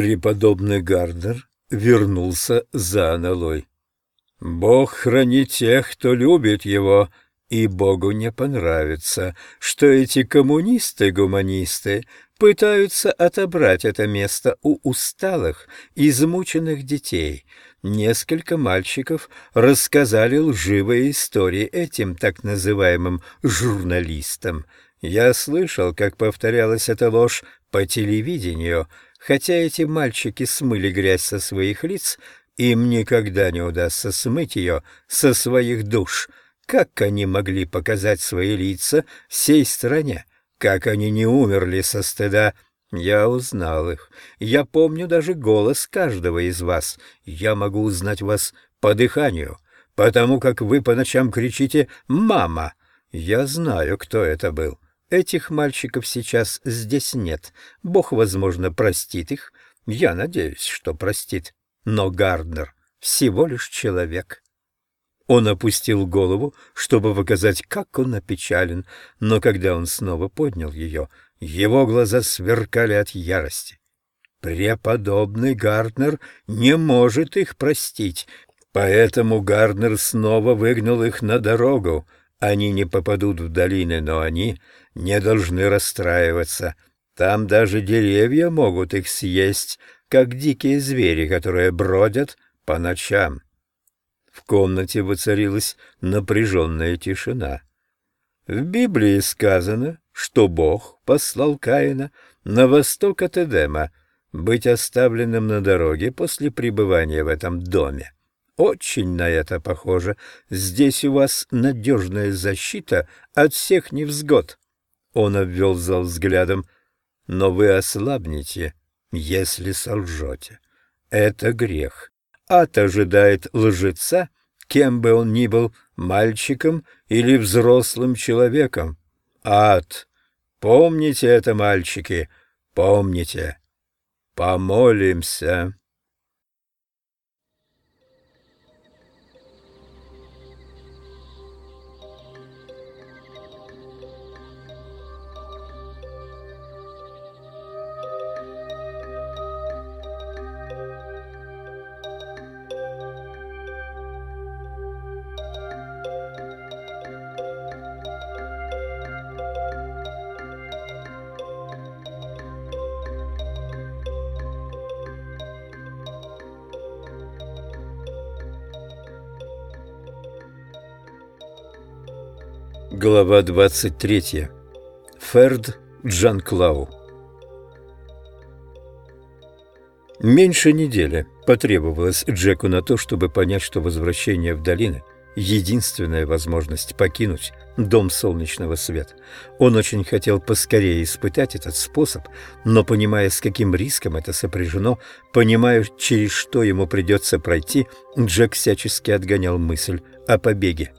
Преподобный Гарднер вернулся за аналой. «Бог хранит тех, кто любит его, и Богу не понравится, что эти коммунисты-гуманисты пытаются отобрать это место у усталых, измученных детей. Несколько мальчиков рассказали лживые истории этим так называемым журналистам. Я слышал, как повторялась эта ложь по телевидению, хотя эти мальчики смыли грязь со своих лиц, им никогда не удастся смыть ее со своих душ. Как они могли показать свои лица всей стране? Как они не умерли со стыда? Я узнал их. Я помню даже голос каждого из вас. Я могу узнать вас по дыханию, потому как вы по ночам кричите «Мама!». Я знаю, кто это был. Этих мальчиков сейчас здесь нет. Бог, возможно, простит их. Я надеюсь, что простит. Но Гарднер всего лишь человек. Он опустил голову, чтобы показать, как он опечален, но когда он снова поднял ее, его глаза сверкали от ярости. Преподобный Гарднер не может их простить, поэтому Гарднер снова выгнал их на дорогу. Они не попадут в долины, но они не должны расстраиваться. Там даже деревья могут их съесть, как дикие звери, которые бродят по ночам. В комнате воцарилась напряженная тишина. В Библии сказано, что Бог послал Каина на восток от Эдема, быть оставленным на дороге после пребывания в этом доме. Очень на это похоже. Здесь у вас надежная защита от всех невзгод. Он обвел зал взглядом. Но вы ослабнете, если солжете. Это грех. Ад ожидает лжеца, кем бы он ни был, мальчиком или взрослым человеком. Ад. Помните это, мальчики, помните. Помолимся. Глава 23. Ферд Джанклау. Меньше недели потребовалось Джеку на то, чтобы понять, что возвращение в долины — единственная возможность покинуть дом солнечного света. Он очень хотел поскорее испытать этот способ, но, понимая, с каким риском это сопряжено, понимая, через что ему придется пройти, Джек всячески отгонял мысль о побеге.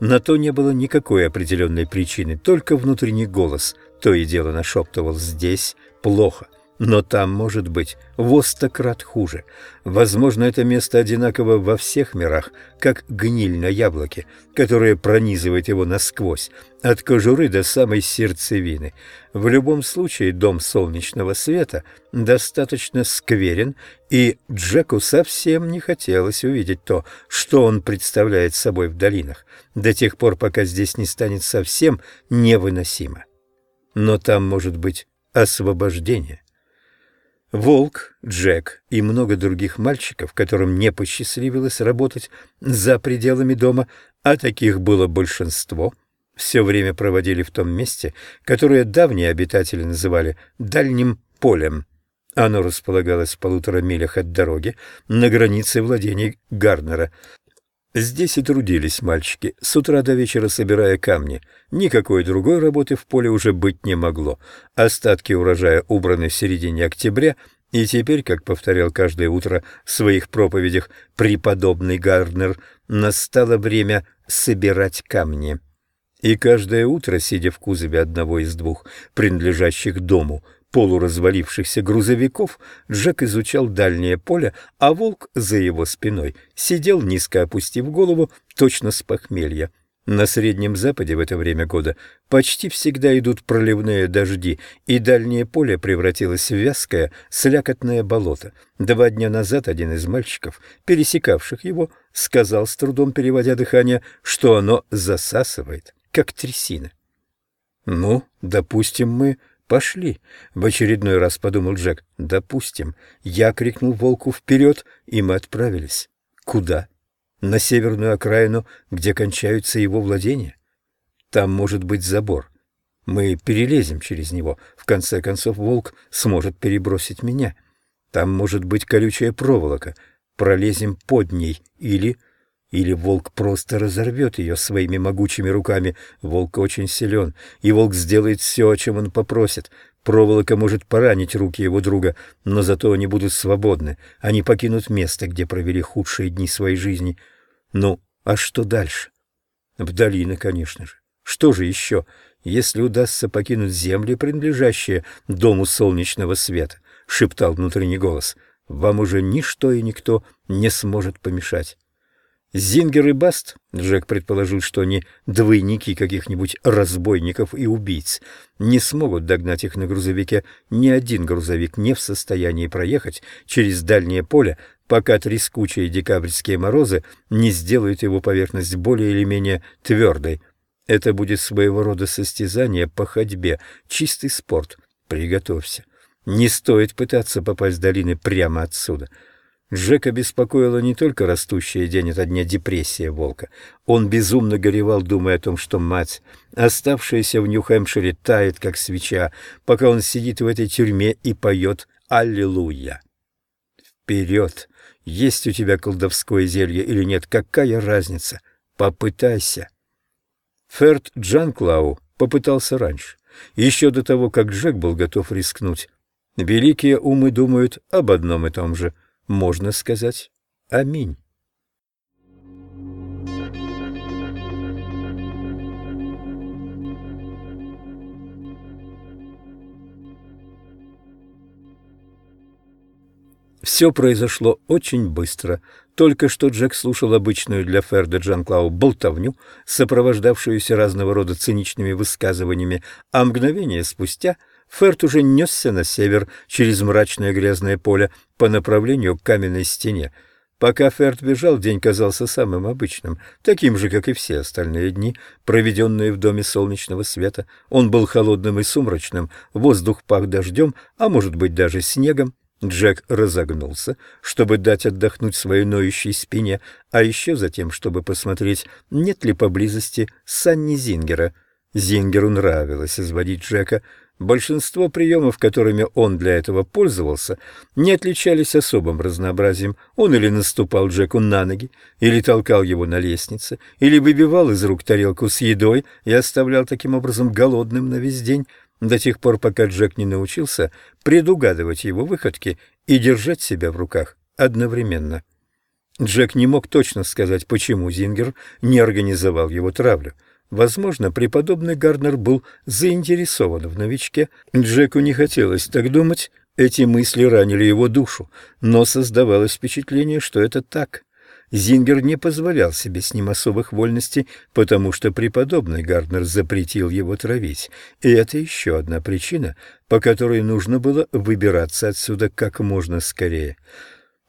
На то не было никакой определенной причины, только внутренний голос то и дело нашептывал «здесь плохо». Но там может быть в крат хуже. Возможно, это место одинаково во всех мирах, как гниль на яблоке, которая пронизывает его насквозь, от кожуры до самой сердцевины. В любом случае, дом солнечного света достаточно скверен, и Джеку совсем не хотелось увидеть то, что он представляет собой в долинах, до тех пор, пока здесь не станет совсем невыносимо. Но там может быть освобождение. Волк, Джек и много других мальчиков, которым не посчастливилось работать за пределами дома, а таких было большинство, все время проводили в том месте, которое давние обитатели называли «дальним полем». Оно располагалось в полутора милях от дороги на границе владений Гарнера. Здесь и трудились мальчики, с утра до вечера собирая камни. Никакой другой работы в поле уже быть не могло. Остатки урожая убраны в середине октября, и теперь, как повторял каждое утро в своих проповедях преподобный Гарднер, настало время собирать камни. И каждое утро, сидя в кузове одного из двух принадлежащих дому полуразвалившихся грузовиков, Джек изучал дальнее поле, а волк за его спиной сидел, низко опустив голову, точно с похмелья. На Среднем Западе в это время года почти всегда идут проливные дожди, и дальнее поле превратилось в вязкое, слякотное болото. Два дня назад один из мальчиков, пересекавших его, сказал, с трудом переводя дыхание, что оно засасывает, как трясина. «Ну, допустим, мы пошли», — в очередной раз подумал Джек. «Допустим». Я крикнул волку вперед, и мы отправились. Куда? на северную окраину, где кончаются его владения. Там может быть забор. Мы перелезем через него. В конце концов, волк сможет перебросить меня. Там может быть колючая проволока. Пролезем под ней. Или... Или волк просто разорвет ее своими могучими руками. Волк очень силен, и волк сделает все, о чем он попросит. Проволока может поранить руки его друга, но зато они будут свободны. Они покинут место, где провели худшие дни своей жизни. Ну, а что дальше? В долины, конечно же. Что же еще, если удастся покинуть земли, принадлежащие дому солнечного света? Шептал внутренний голос. Вам уже ничто и никто не сможет помешать. Зингер и Баст, Джек предположил, что они двойники каких-нибудь разбойников и убийц, не смогут догнать их на грузовике. Ни один грузовик не в состоянии проехать через дальнее поле, пока трескучие декабрьские морозы не сделают его поверхность более или менее твердой. Это будет своего рода состязание по ходьбе, чистый спорт. Приготовься. Не стоит пытаться попасть в долины прямо отсюда — Джека беспокоила не только растущая день ото дня депрессия волка. Он безумно горевал, думая о том, что мать, оставшаяся в Нью-Хэмпшире, тает, как свеча, пока он сидит в этой тюрьме и поет «Аллилуйя». Вперед! Есть у тебя колдовское зелье или нет, какая разница? Попытайся. Ферд Джанклау попытался раньше, еще до того, как Джек был готов рискнуть. Великие умы думают об одном и том же — можно сказать «Аминь». Все произошло очень быстро. Только что Джек слушал обычную для Ферда Джанклау болтовню, сопровождавшуюся разного рода циничными высказываниями, а мгновение спустя — Ферт уже несся на север через мрачное грязное поле по направлению к каменной стене. Пока Ферт бежал, день казался самым обычным, таким же, как и все остальные дни, проведенные в доме солнечного света. Он был холодным и сумрачным, воздух пах дождем, а может быть даже снегом. Джек разогнулся, чтобы дать отдохнуть своей ноющей спине, а еще затем, чтобы посмотреть, нет ли поблизости Санни Зингера. Зингеру нравилось изводить Джека, Большинство приемов, которыми он для этого пользовался, не отличались особым разнообразием. Он или наступал Джеку на ноги, или толкал его на лестнице, или выбивал из рук тарелку с едой и оставлял таким образом голодным на весь день, до тех пор, пока Джек не научился предугадывать его выходки и держать себя в руках одновременно. Джек не мог точно сказать, почему Зингер не организовал его травлю — Возможно, преподобный Гарднер был заинтересован в новичке. Джеку не хотелось так думать, эти мысли ранили его душу, но создавалось впечатление, что это так. Зингер не позволял себе с ним особых вольностей, потому что преподобный Гарднер запретил его травить. И это еще одна причина, по которой нужно было выбираться отсюда как можно скорее.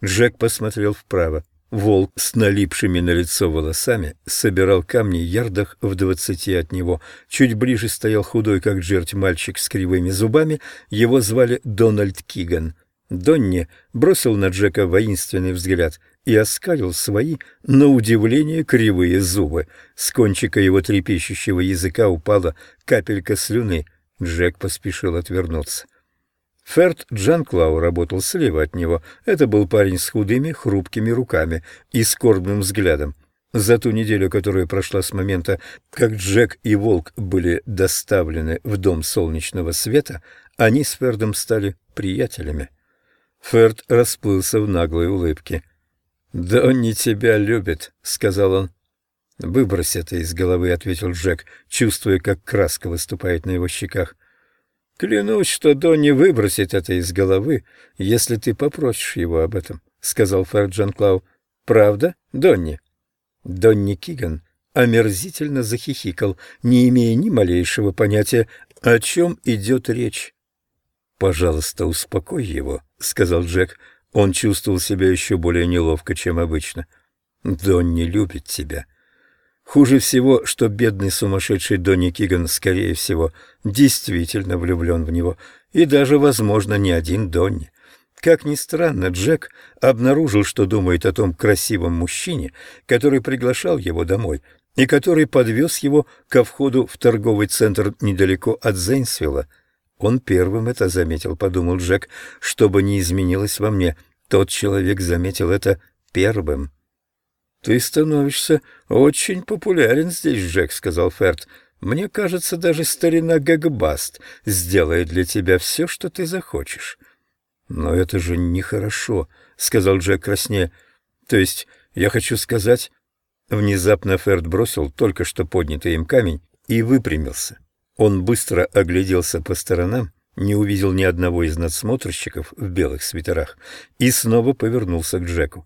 Джек посмотрел вправо. Волк с налипшими на лицо волосами собирал камни ярдах в двадцати от него. Чуть ближе стоял худой, как жерть, мальчик с кривыми зубами. Его звали Дональд Киган. Донни бросил на Джека воинственный взгляд и оскалил свои, на удивление, кривые зубы. С кончика его трепещущего языка упала капелька слюны. Джек поспешил отвернуться. Ферд Джанклау работал слева от него. Это был парень с худыми, хрупкими руками и скорбным взглядом. За ту неделю, которая прошла с момента, как Джек и Волк были доставлены в дом солнечного света, они с Фердом стали приятелями. Ферд расплылся в наглой улыбке. «Донни тебя любит», — сказал он. «Выбрось это из головы», — ответил Джек, чувствуя, как краска выступает на его щеках. «Клянусь, что Донни выбросит это из головы, если ты попросишь его об этом», — сказал Ферджан Клау. «Правда, Донни?» Донни Киган омерзительно захихикал, не имея ни малейшего понятия, о чем идет речь. «Пожалуйста, успокой его», — сказал Джек. Он чувствовал себя еще более неловко, чем обычно. «Донни любит тебя». Хуже всего, что бедный сумасшедший Донни Киган, скорее всего, действительно влюблен в него, и даже, возможно, не один Донни. Как ни странно, Джек обнаружил, что думает о том красивом мужчине, который приглашал его домой и который подвез его ко входу в торговый центр недалеко от Зейнсвилла. Он первым это заметил, подумал Джек, чтобы не изменилось во мне. Тот человек заметил это первым. «Ты становишься очень популярен здесь, Джек», — сказал Ферд. «Мне кажется, даже старина Гэгбаст сделает для тебя все, что ты захочешь». «Но это же нехорошо», — сказал Джек краснее. «То есть, я хочу сказать...» Внезапно Ферд бросил только что поднятый им камень и выпрямился. Он быстро огляделся по сторонам, не увидел ни одного из надсмотрщиков в белых свитерах и снова повернулся к Джеку.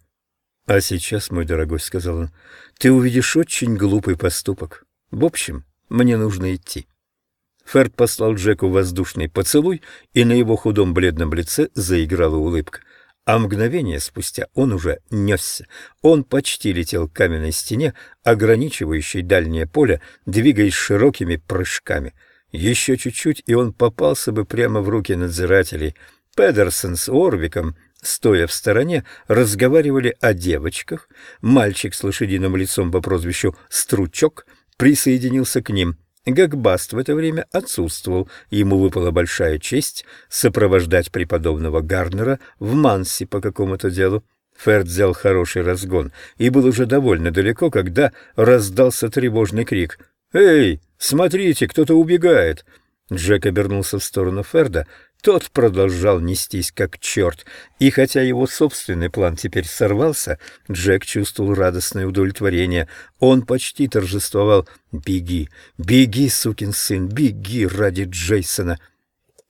«А сейчас, мой дорогой, — сказал он, — ты увидишь очень глупый поступок. В общем, мне нужно идти». Ферд послал Джеку воздушный поцелуй, и на его худом бледном лице заиграла улыбка. А мгновение спустя он уже несся. Он почти летел к каменной стене, ограничивающей дальнее поле, двигаясь широкими прыжками. Еще чуть-чуть, и он попался бы прямо в руки надзирателей. Педерсон с Орвиком, стоя в стороне, разговаривали о девочках. Мальчик с лошадиным лицом по прозвищу Стручок присоединился к ним — Гагбаст в это время отсутствовал, ему выпала большая честь сопровождать преподобного Гарнера в Манси по какому-то делу. Ферд взял хороший разгон и был уже довольно далеко, когда раздался тревожный крик. «Эй, смотрите, кто-то убегает!» Джек обернулся в сторону Ферда. Тот продолжал нестись как черт, и хотя его собственный план теперь сорвался, Джек чувствовал радостное удовлетворение. Он почти торжествовал «Беги, беги, сукин сын, беги ради Джейсона!»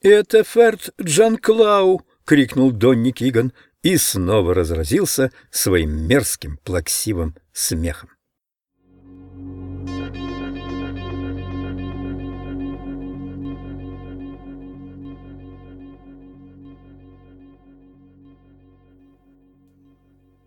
«Это Ферд Джан Клау!» — крикнул Донни Киган и снова разразился своим мерзким плаксивым смехом.